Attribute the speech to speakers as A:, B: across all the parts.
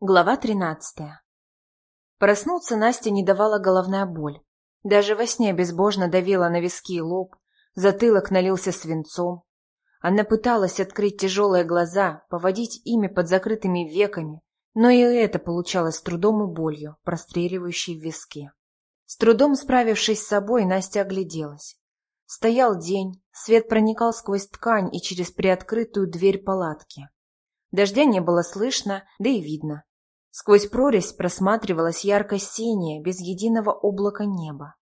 A: Глава тринадцатая. Проснуться Насте не давала головная боль. Даже во сне безбожно давила на виски и лоб, затылок налился свинцом. Она пыталась открыть тяжелые глаза, поводить ими под закрытыми веками, но и это получалось с трудом и болью, простреливающей в виски. С трудом справившись с собой, Настя огляделась. Стоял день, свет проникал сквозь ткань и через приоткрытую дверь палатки. Дождя не было слышно, да и видно. Сквозь прорезь просматривалось ярко-синее, без единого облака неба.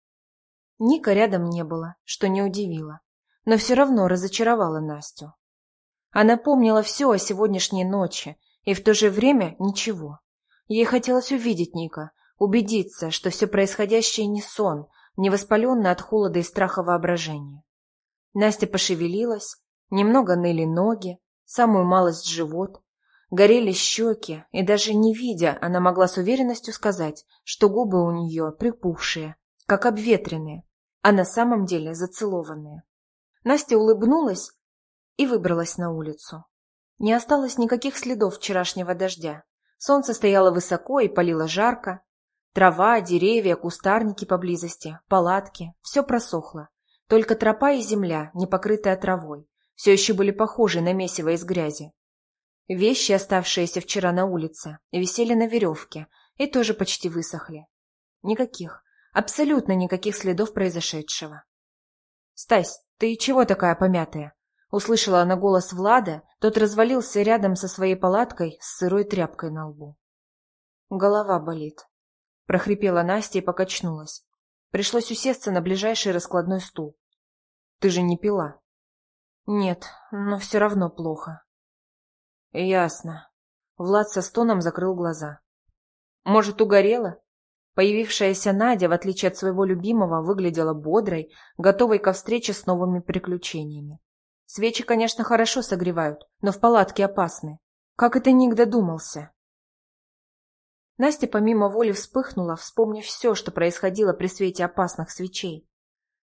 A: Ника рядом не было, что не удивило, но все равно разочаровало Настю. Она помнила все о сегодняшней ночи, и в то же время ничего. Ей хотелось увидеть Ника, убедиться, что все происходящее не сон, не воспаленное от холода и страха воображение. Настя пошевелилась, немного ныли ноги, самую малость живот, горели щеки, и даже не видя, она могла с уверенностью сказать, что губы у нее припухшие, как обветренные, а на самом деле зацелованные. Настя улыбнулась и выбралась на улицу. Не осталось никаких следов вчерашнего дождя. Солнце стояло высоко и палило жарко. Трава, деревья, кустарники поблизости, палатки – все просохло. Только тропа и земля, не покрытая травой, все еще были похожи на месиво из грязи. Вещи, оставшиеся вчера на улице, висели на веревке и тоже почти высохли. Никаких, абсолютно никаких следов произошедшего. «Стась, ты чего такая помятая?» Услышала она голос Влада, тот развалился рядом со своей палаткой с сырой тряпкой на лбу. «Голова болит», — прохрипела Настя и покачнулась. Пришлось усесться на ближайший раскладной стул. «Ты же не пила?» Нет, но все равно плохо. Ясно. Влад со стоном закрыл глаза. Может, угорела? Появившаяся Надя, в отличие от своего любимого, выглядела бодрой, готовой ко встрече с новыми приключениями. Свечи, конечно, хорошо согревают, но в палатке опасны. Как это Ник додумался? Настя помимо воли вспыхнула, вспомнив все, что происходило при свете опасных свечей.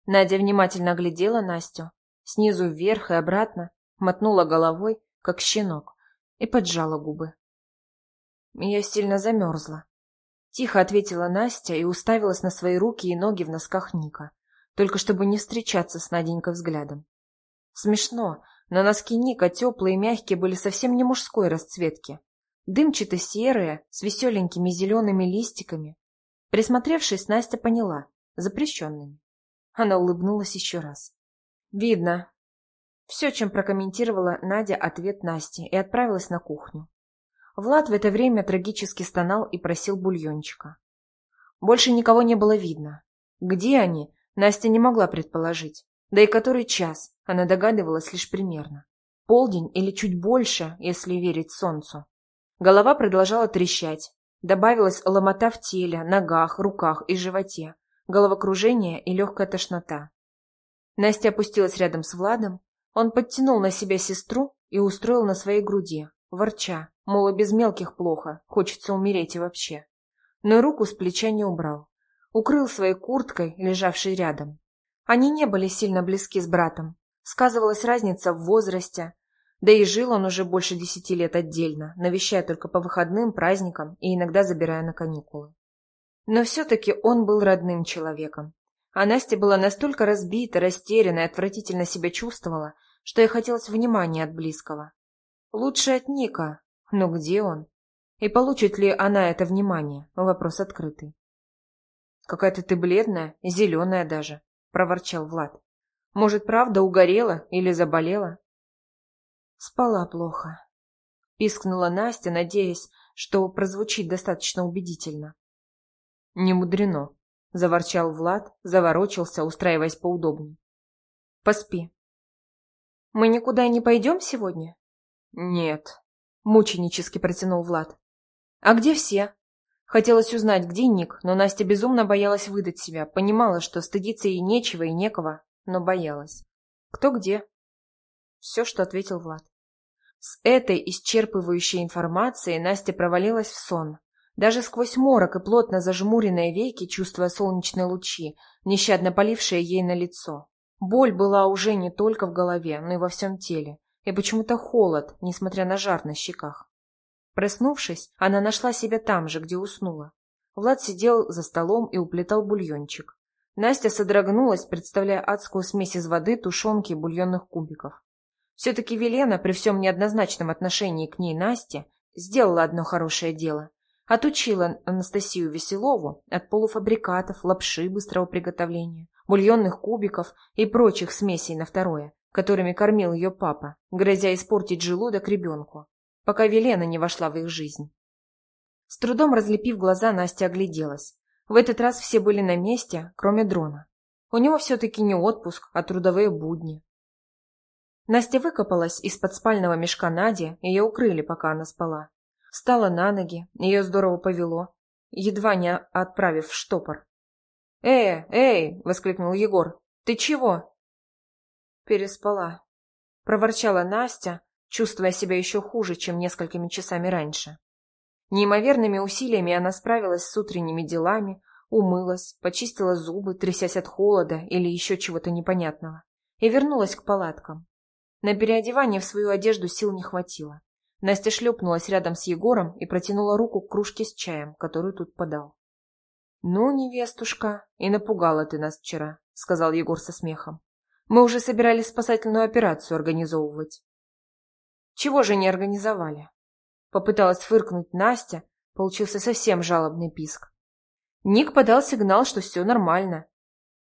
A: Надя внимательно глядела Настю, снизу вверх и обратно, мотнула головой, как щенок, и поджала губы. Я сильно замерзла. Тихо ответила Настя и уставилась на свои руки и ноги в носках Ника, только чтобы не встречаться с Наденькой взглядом. Смешно, но носки Ника теплые и мягкие были совсем не мужской расцветки. Дымчато-серые, с веселенькими зелеными листиками. Присмотревшись, Настя поняла — запрещенными. Она улыбнулась еще раз. Видно. Все, чем прокомментировала Надя ответ Насти, и отправилась на кухню. Влад в это время трагически стонал и просил бульончика. Больше никого не было видно. Где они, Настя не могла предположить. Да и который час, она догадывалась лишь примерно. Полдень или чуть больше, если верить солнцу. Голова продолжала трещать. Добавилась ломота в теле, ногах, руках и животе, головокружение и легкая тошнота. Настя опустилась рядом с Владом. Он подтянул на себя сестру и устроил на своей груди, ворча, мол, и без мелких плохо, хочется умереть и вообще. Но руку с плеча не убрал. Укрыл своей курткой, лежавшей рядом. Они не были сильно близки с братом. Сказывалась разница в возрасте. Да и жил он уже больше десяти лет отдельно, навещая только по выходным, праздникам и иногда забирая на каникулы. Но все-таки он был родным человеком, а Настя была настолько разбита, растеряна и отвратительно себя чувствовала, что ей хотелось внимания от близкого. Лучше от Ника, но где он? И получит ли она это внимание? Вопрос открытый. «Какая-то ты бледная, зеленая даже», — проворчал Влад. «Может, правда угорела или заболела?» «Спала плохо», — пискнула Настя, надеясь, что прозвучит достаточно убедительно. «Не мудрено», — заворчал Влад, заворочился, устраиваясь поудобнее. «Поспи». «Мы никуда не пойдем сегодня?» «Нет», — мученически протянул Влад. «А где все?» Хотелось узнать, где Ник, но Настя безумно боялась выдать себя, понимала, что стыдиться ей нечего и некого, но боялась. «Кто где?» Все, что ответил Влад. С этой исчерпывающей информацией Настя провалилась в сон, даже сквозь морок и плотно зажмуренные веки, чувствуя солнечные лучи, нещадно полившие ей на лицо. Боль была уже не только в голове, но и во всем теле. И почему-то холод, несмотря на жар на щеках. Проснувшись, она нашла себя там же, где уснула. Влад сидел за столом и уплетал бульончик. Настя содрогнулась, представляя адскую смесь из воды, тушенки и бульонных кубиков. Все-таки Велена, при всем неоднозначном отношении к ней Насте, сделала одно хорошее дело. Отучила Анастасию Веселову от полуфабрикатов, лапши быстрого приготовления, бульонных кубиков и прочих смесей на второе, которыми кормил ее папа, грозя испортить желудок ребенку, пока Велена не вошла в их жизнь. С трудом разлепив глаза, Настя огляделась. В этот раз все были на месте, кроме дрона. У него все-таки не отпуск, а трудовые будни. Настя выкопалась из-под спального мешка Нади, ее укрыли, пока она спала. Встала на ноги, ее здорово повело, едва не отправив в штопор. «Э, эй!» — воскликнул Егор. «Ты чего?» «Переспала», — проворчала Настя, чувствуя себя еще хуже, чем несколькими часами раньше. Неимоверными усилиями она справилась с утренними делами, умылась, почистила зубы, трясясь от холода или еще чего-то непонятного, и вернулась к палаткам. На переодевание в свою одежду сил не хватило. Настя шлепнулась рядом с Егором и протянула руку к кружке с чаем, которую тут подал. «Ну, невестушка, и напугала ты нас вчера», — сказал Егор со смехом. «Мы уже собирались спасательную операцию организовывать». «Чего же не организовали?» Попыталась фыркнуть Настя, получился совсем жалобный писк. Ник подал сигнал, что все нормально.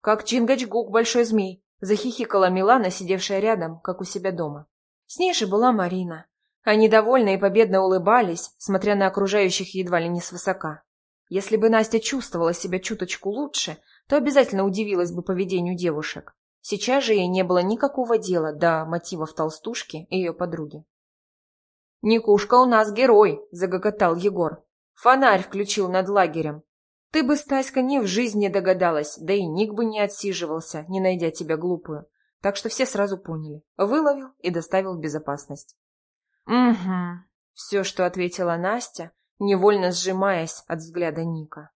A: Как Чингачгук большой змей, захихикала Милана, сидевшая рядом, как у себя дома. С ней же была Марина. Они довольно и победно улыбались, смотря на окружающих едва ли не свысока. Если бы Настя чувствовала себя чуточку лучше, то обязательно удивилась бы поведению девушек. Сейчас же ей не было никакого дела до мотивов толстушки и ее подруги. «Никушка у нас герой!» – загокотал Егор. «Фонарь включил над лагерем. Ты бы, Стаська, ни в жизни догадалась, да и Ник бы не отсиживался, не найдя тебя глупую. Так что все сразу поняли. Выловил и доставил в безопасность». «Угу», – все, что ответила Настя, невольно сжимаясь от взгляда Ника.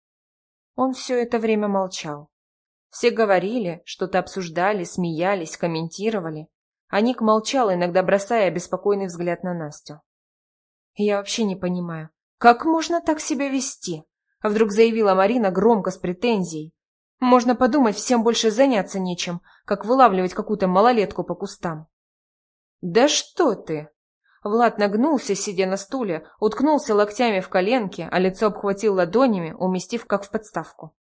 A: Он все это время молчал. Все говорили, что-то обсуждали, смеялись, комментировали, а Ник молчал, иногда бросая обеспокоенный взгляд на Настю. Я вообще не понимаю, как можно так себя вести? Вдруг заявила Марина громко с претензией. Можно подумать, всем больше заняться нечем, как вылавливать какую-то малолетку по кустам. Да что ты! Влад нагнулся, сидя на стуле, уткнулся локтями в коленки, а лицо обхватил ладонями, уместив как в подставку.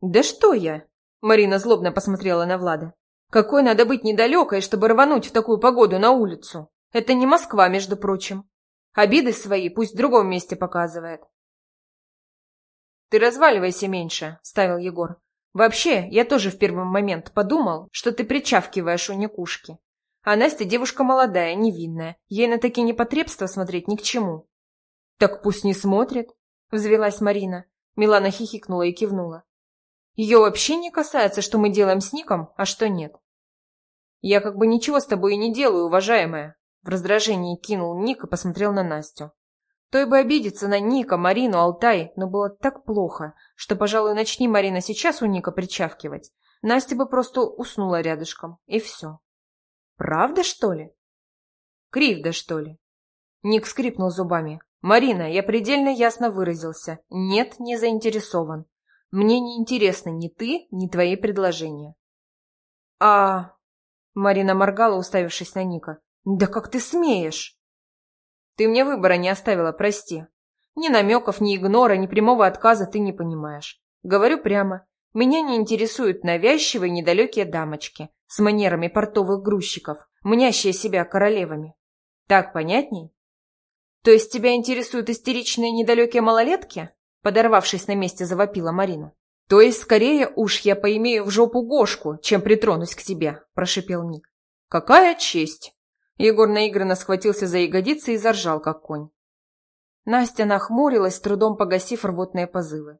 A: «Да что я?» Марина злобно посмотрела на Влада. «Какой надо быть недалекой, чтобы рвануть в такую погоду на улицу? Это не Москва, между прочим. Обиды свои пусть в другом месте показывает. «Ты разваливайся меньше», — ставил Егор. «Вообще, я тоже в первый момент подумал, что ты причавкиваешь у Никушки. А Настя девушка молодая, невинная. Ей на такие непотребства смотреть ни к чему». «Так пусть не смотрит», — взвелась Марина. Милана хихикнула и кивнула. «Ее вообще не касается, что мы делаем с Ником, а что нет». «Я как бы ничего с тобой и не делаю, уважаемая», в раздражении кинул Ник и посмотрел на Настю. Той бы обидеться на Ника, Марину, Алтай, но было так плохо, что, пожалуй, начни Марина сейчас у Ника причавкивать. Настя бы просто уснула рядышком, и все. Правда, что ли? Кривда, что ли? Ник скрипнул зубами. «Марина, я предельно ясно выразился. Нет, не заинтересован. Мне не интересны ни ты, ни твои предложения». «А...» Марина моргала, уставившись на Ника. «Да как ты смеешь?» «Ты мне выбора не оставила, прости. Ни намеков, ни игнора, ни прямого отказа ты не понимаешь. Говорю прямо, меня не интересуют навязчивые недалекие дамочки с манерами портовых грузчиков, мнящие себя королевами. Так понятней? То есть тебя интересуют истеричные недалекие малолетки? Подорвавшись на месте, завопила Марина. То есть скорее уж я поимею в жопу Гошку, чем притронусь к тебе, прошипел Ник. Какая честь! Егор наигранно схватился за ягодицы и заржал, как конь. Настя нахмурилась, трудом погасив рвотные позывы.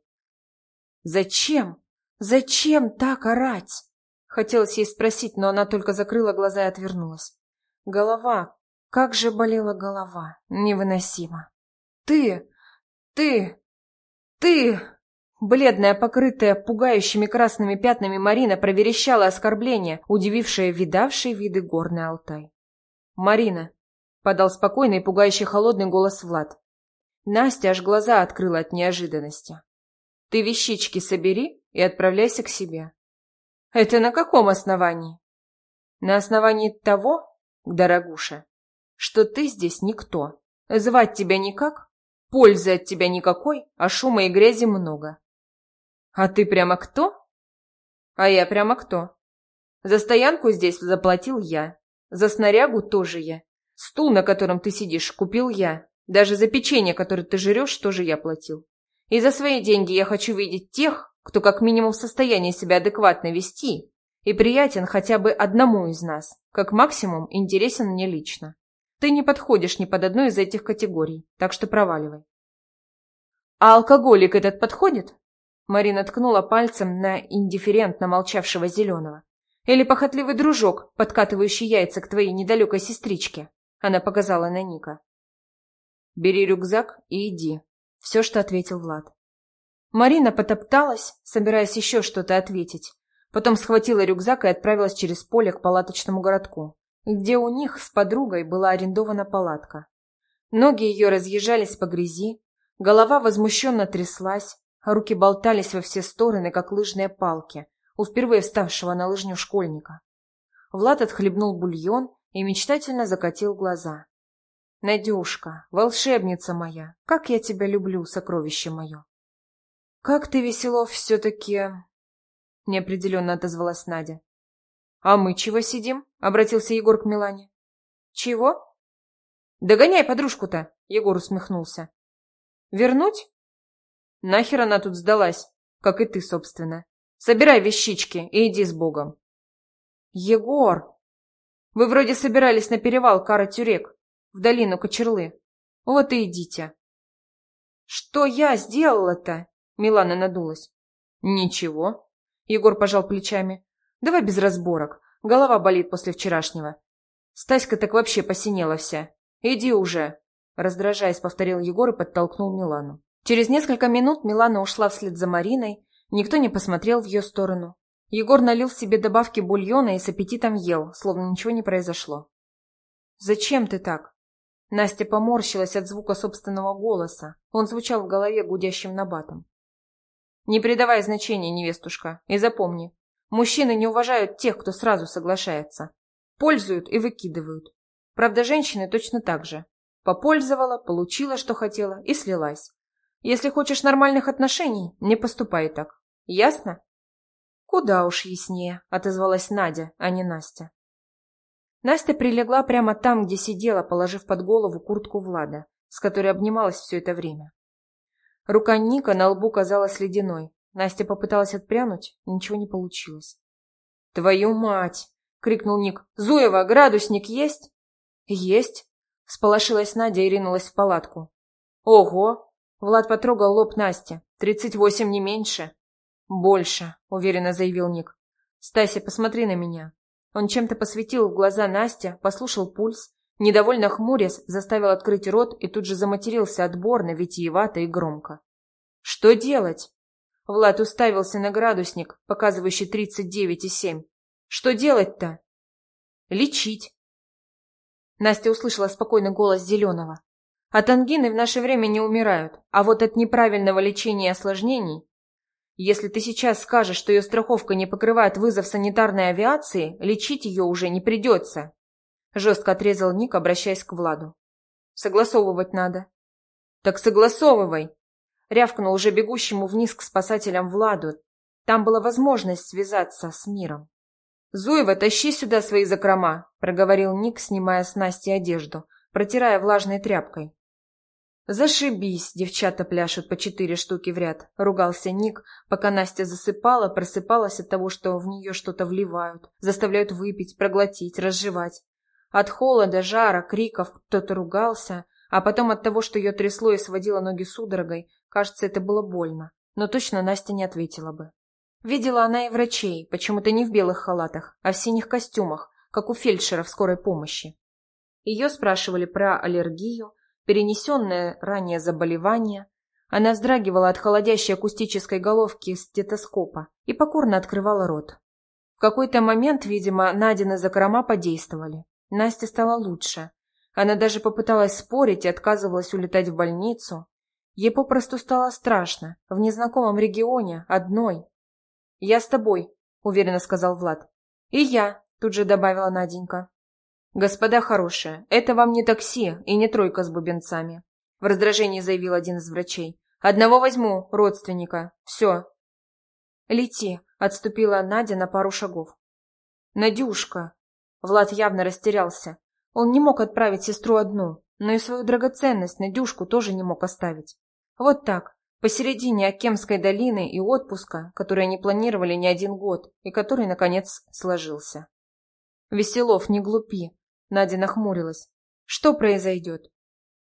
A: «Зачем? Зачем так орать?» Хотелось ей спросить, но она только закрыла глаза и отвернулась. Голова. Как же болела голова. Невыносимо. «Ты! Ты! Ты!» Бледная, покрытая пугающими красными пятнами Марина проверещала оскорбление, удивившее видавший виды горный Алтай. «Марина!» — подал спокойный и пугающий холодный голос Влад. Настя аж глаза открыла от неожиданности. «Ты вещички собери и отправляйся к себе». «Это на каком основании?» «На основании того, дорогуша, что ты здесь никто. Звать тебя никак, пользы от тебя никакой, а шума и грязи много». «А ты прямо кто?» «А я прямо кто?» «За стоянку здесь заплатил я, за снарягу тоже я, стул, на котором ты сидишь, купил я, даже за печенье, которое ты жрешь, тоже я платил. И за свои деньги я хочу видеть тех, кто как минимум в состоянии себя адекватно вести и приятен хотя бы одному из нас, как максимум интересен мне лично. Ты не подходишь ни под одну из этих категорий, так что проваливай. А алкоголик этот подходит? Марина ткнула пальцем на индифферентно молчавшего зеленого. Или похотливый дружок, подкатывающий яйца к твоей недалекой сестричке? Она показала на Ника. «Бери рюкзак и иди», — все, что ответил Влад. Марина потопталась, собираясь еще что-то ответить. Потом схватила рюкзак и отправилась через поле к палаточному городку, где у них с подругой была арендована палатка. Ноги ее разъезжались по грязи, голова возмущенно тряслась, а руки болтались во все стороны, как лыжные палки, у впервые вставшего на лыжню школьника. Влад отхлебнул бульон и мечтательно закатил глаза. Надюшка, волшебница моя, как я тебя люблю, сокровище мое. Как ты весело все-таки... Неопределенно отозвалась Надя. А мы чего сидим? Обратился Егор к Милане. Чего? Догоняй подружку-то, Егор усмехнулся. Вернуть? Нахер она тут сдалась, как и ты, собственно. Собирай вещички и иди с Богом. Егор! Вы вроде собирались на перевал Кара-Тюрек в долину Кочерлы. Вот и идите. Что я сделала-то? Милана надулась. Ничего. Егор пожал плечами. Давай без разборок. Голова болит после вчерашнего. Стаська так вообще посинела вся. Иди уже. Раздражаясь, повторил Егор и подтолкнул Милану. Через несколько минут Милана ушла вслед за Мариной. Никто не посмотрел в ее сторону. Егор налил себе добавки бульона и с аппетитом ел, словно ничего не произошло. «Зачем ты так?» Настя поморщилась от звука собственного голоса. Он звучал в голове гудящим набатом. «Не придавай значения, невестушка, и запомни, мужчины не уважают тех, кто сразу соглашается. Пользуют и выкидывают. Правда, женщины точно так же. Попользовала, получила, что хотела, и слилась. Если хочешь нормальных отношений, не поступай так. Ясно?» «Куда уж яснее», — отозвалась Надя, а не Настя. Настя прилегла прямо там, где сидела, положив под голову куртку Влада, с которой обнималась все это время. Рука Ника на лбу казалась ледяной. Настя попыталась отпрянуть, ничего не получилось. «Твою мать!» — крикнул Ник. «Зуева, градусник есть?» «Есть!» — сполошилась Надя и ринулась в палатку. «Ого!» — Влад потрогал лоб Насти. «Тридцать восемь не меньше?» «Больше», — уверенно заявил Ник. «Стася, посмотри на меня. Он чем-то посветил в глаза Настя, послушал пульс, недовольно хмурясь, заставил открыть рот и тут же заматерился отборно, витиевато и громко. «Что делать?» Влад уставился на градусник, показывающий тридцать девять и семь. «Что делать-то?» «Лечить». Настя услышала спокойный голос Зеленого. «От ангины в наше время не умирают, а вот от неправильного лечения и осложнений если ты сейчас скажешь, что ее страховка не покрывает вызов санитарной авиации, лечить ее уже не придется. Жестко отрезал Ник, обращаясь к Владу. Согласовывать надо. Так согласовывай. Рявкнул уже бегущему вниз к спасателям Владу. Там была возможность связаться с миром. «Зуева, тащи сюда свои закрома», — проговорил Ник, снимая с Насти одежду, протирая влажной тряпкой. «Зашибись, девчата пляшут по четыре штуки в ряд», — ругался Ник, пока Настя засыпала, просыпалась от того, что в нее что-то вливают, заставляют выпить, проглотить, разжевать. От холода, жара, криков кто-то ругался, а потом от того, что ее трясло и сводило ноги судорогой, кажется, это было больно. Но точно Настя не ответила бы. Видела она и врачей, почему-то не в белых халатах, а в синих костюмах, как у фельдшера в скорой помощи. Ее спрашивали про аллергию, перенесенное ранее заболевание. Она вздрагивала от холодящей акустической головки стетоскопа и покорно открывала рот. В какой-то момент, видимо, Надины закрома подействовали. Насте стало лучше. Она даже попыталась спорить и отказывалась улетать в больницу. Ей попросту стало страшно, в незнакомом регионе, одной. «Я с тобой», — уверенно сказал Влад. «И я», — тут же добавила Наденька. «Господа хорошие, это вам не такси и не тройка с бубенцами», — в раздражении заявил один из врачей. «Одного возьму, родственника. Все». «Лети», — отступила Надя на пару шагов. «Надюшка!» Влад явно растерялся. Он не мог отправить сестру одну, но и свою драгоценность, Надюшку, тоже не мог оставить. Вот так, посередине Акемской долины и отпуска, который они планировали не один год, и который, наконец, сложился. «Веселов, не глупи!» Надя нахмурилась. «Что произойдет?»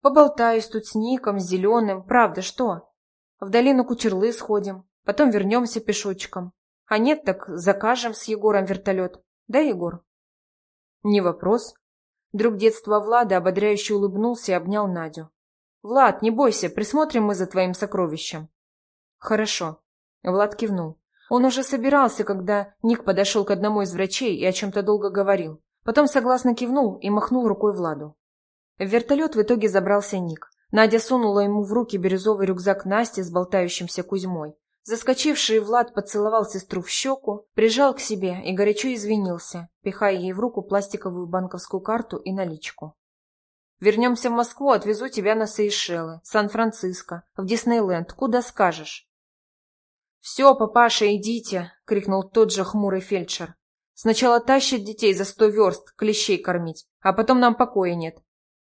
A: «Поболтаюсь тут с Ником, с Зеленым. Правда, что?» «В долину Кучерлы сходим, потом вернемся пешочком. А нет, так закажем с Егором вертолет. Да, Егор?» «Не вопрос», Друг детства Влада ободряюще улыбнулся и обнял Надю. «Влад, не бойся, присмотрим мы за твоим сокровищем». «Хорошо». Влад кивнул. Он уже собирался, когда Ник подошел к одному из врачей и о чем-то долго говорил. Потом согласно кивнул и махнул рукой Владу. В вертолет в итоге забрался Ник. Надя сунула ему в руки бирюзовый рюкзак Насти с болтающимся Кузьмой. Заскочивший Влад поцеловал сестру в щеку, прижал к себе и горячо извинился, пихая ей в руку пластиковую банковскую карту и наличку. «Вернемся в Москву, отвезу тебя на Сейшелы, Сан-Франциско, в Диснейленд, куда скажешь». «Все, папаша, идите!» — крикнул тот же хмурый фельдшер. «Сначала тащит детей за сто верст клещей кормить, а потом нам покоя нет.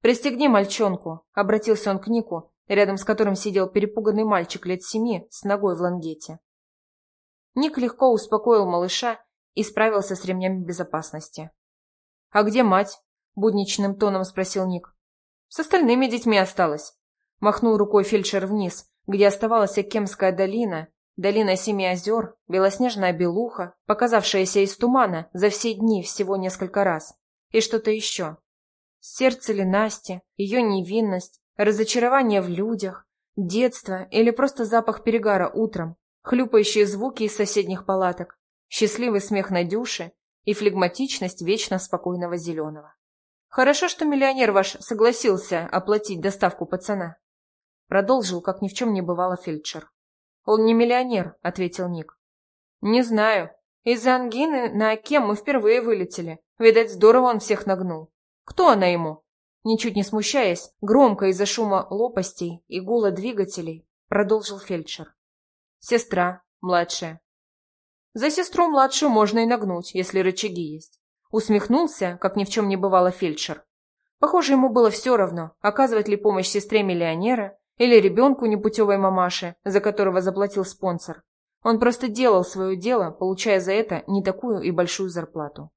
A: Пристегни мальчонку», — обратился он к Нику, рядом с которым сидел перепуганный мальчик лет семи с ногой в лангете. Ник легко успокоил малыша и справился с ремнями безопасности. «А где мать?» — будничным тоном спросил Ник. «С остальными детьми осталась». Махнул рукой фельдшер вниз, где оставалась Акемская долина, долина Семи озер, белоснежная белуха, показавшаяся из тумана за все дни всего несколько раз, и что-то еще. Сердце ли Насти, ее невинность, разочарование в людях, детство или просто запах перегара утром, хлюпающие звуки из соседних палаток, счастливый смех Надюши и флегматичность вечно спокойного зеленого. Хорошо, что миллионер ваш согласился оплатить доставку пацана. Продолжил, как ни в чем не бывало фельдшер. Он не миллионер, ответил Ник. Не знаю. Из-за ангины на Оке мы впервые вылетели. Видать, здорово он всех нагнул. Кто она ему? Ничуть не смущаясь, громко из-за шума лопастей и гула двигателей, продолжил фельдшер. Сестра, младшая. За сестру младшую можно и нагнуть, если рычаги есть. Усмехнулся, как ни в чем не бывало фельдшер. Похоже, ему было все равно, оказывать ли помощь сестре миллионера или ребенку непутевой мамаши, за которого заплатил спонсор. Он просто делал свое дело, получая за это не такую и большую зарплату.